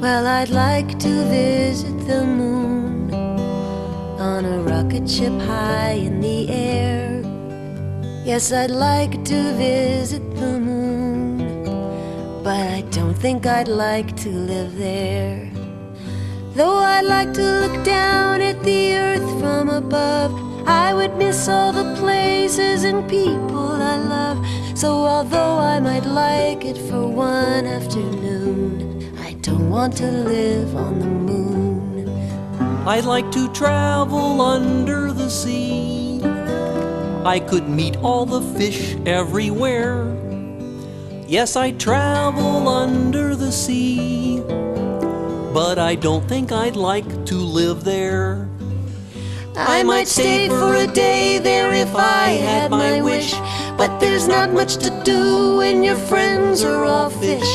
Well, I'd like to visit the moon on a rocket ship high in the air. Yes, I'd like to visit the moon, but I don't think I'd like to live there. Though I'd like to look down at the earth from above, I would miss all the places and people I love. So, although I might like it for one afternoon, don't want to live on the moon. I'd like to travel under the sea. I could meet all the fish everywhere. Yes, I'd travel under the sea. But I don't think I'd like to live there. I might stay for a day there if I had my wish. But there's not much to do when your friends are all fish.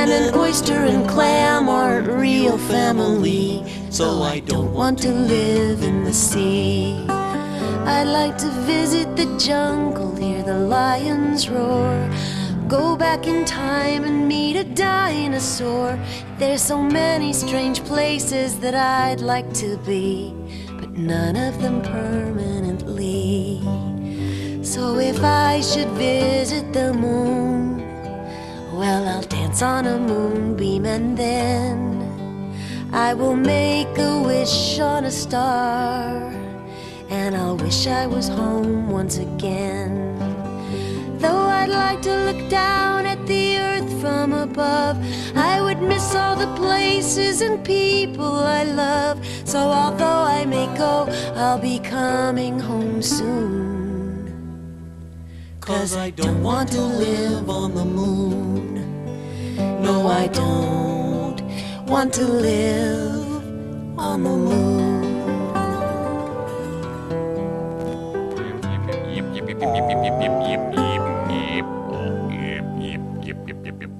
And an oyster and clam aren't real family. So I don't want to live in the sea. I'd like to visit the jungle, hear the lions roar. Go back in time and meet a dinosaur. There's so many strange places that I'd like to be, but none of them permanently. So if I should visit the moon, well, I'll dance on a moonbeam and then I will make a wish on a star and I'll wish I was home once again. Though I'd like to look down at the earth from above, I would miss all the places and people I love. So although I may go, I'll be coming home soon. Cause I don't want to live on the moon. No, I don't want to live on the moon. Yip, yip, yip, yip, yip, yip, yip, yip, yip, yip, yip, yip, yip, yip, yip.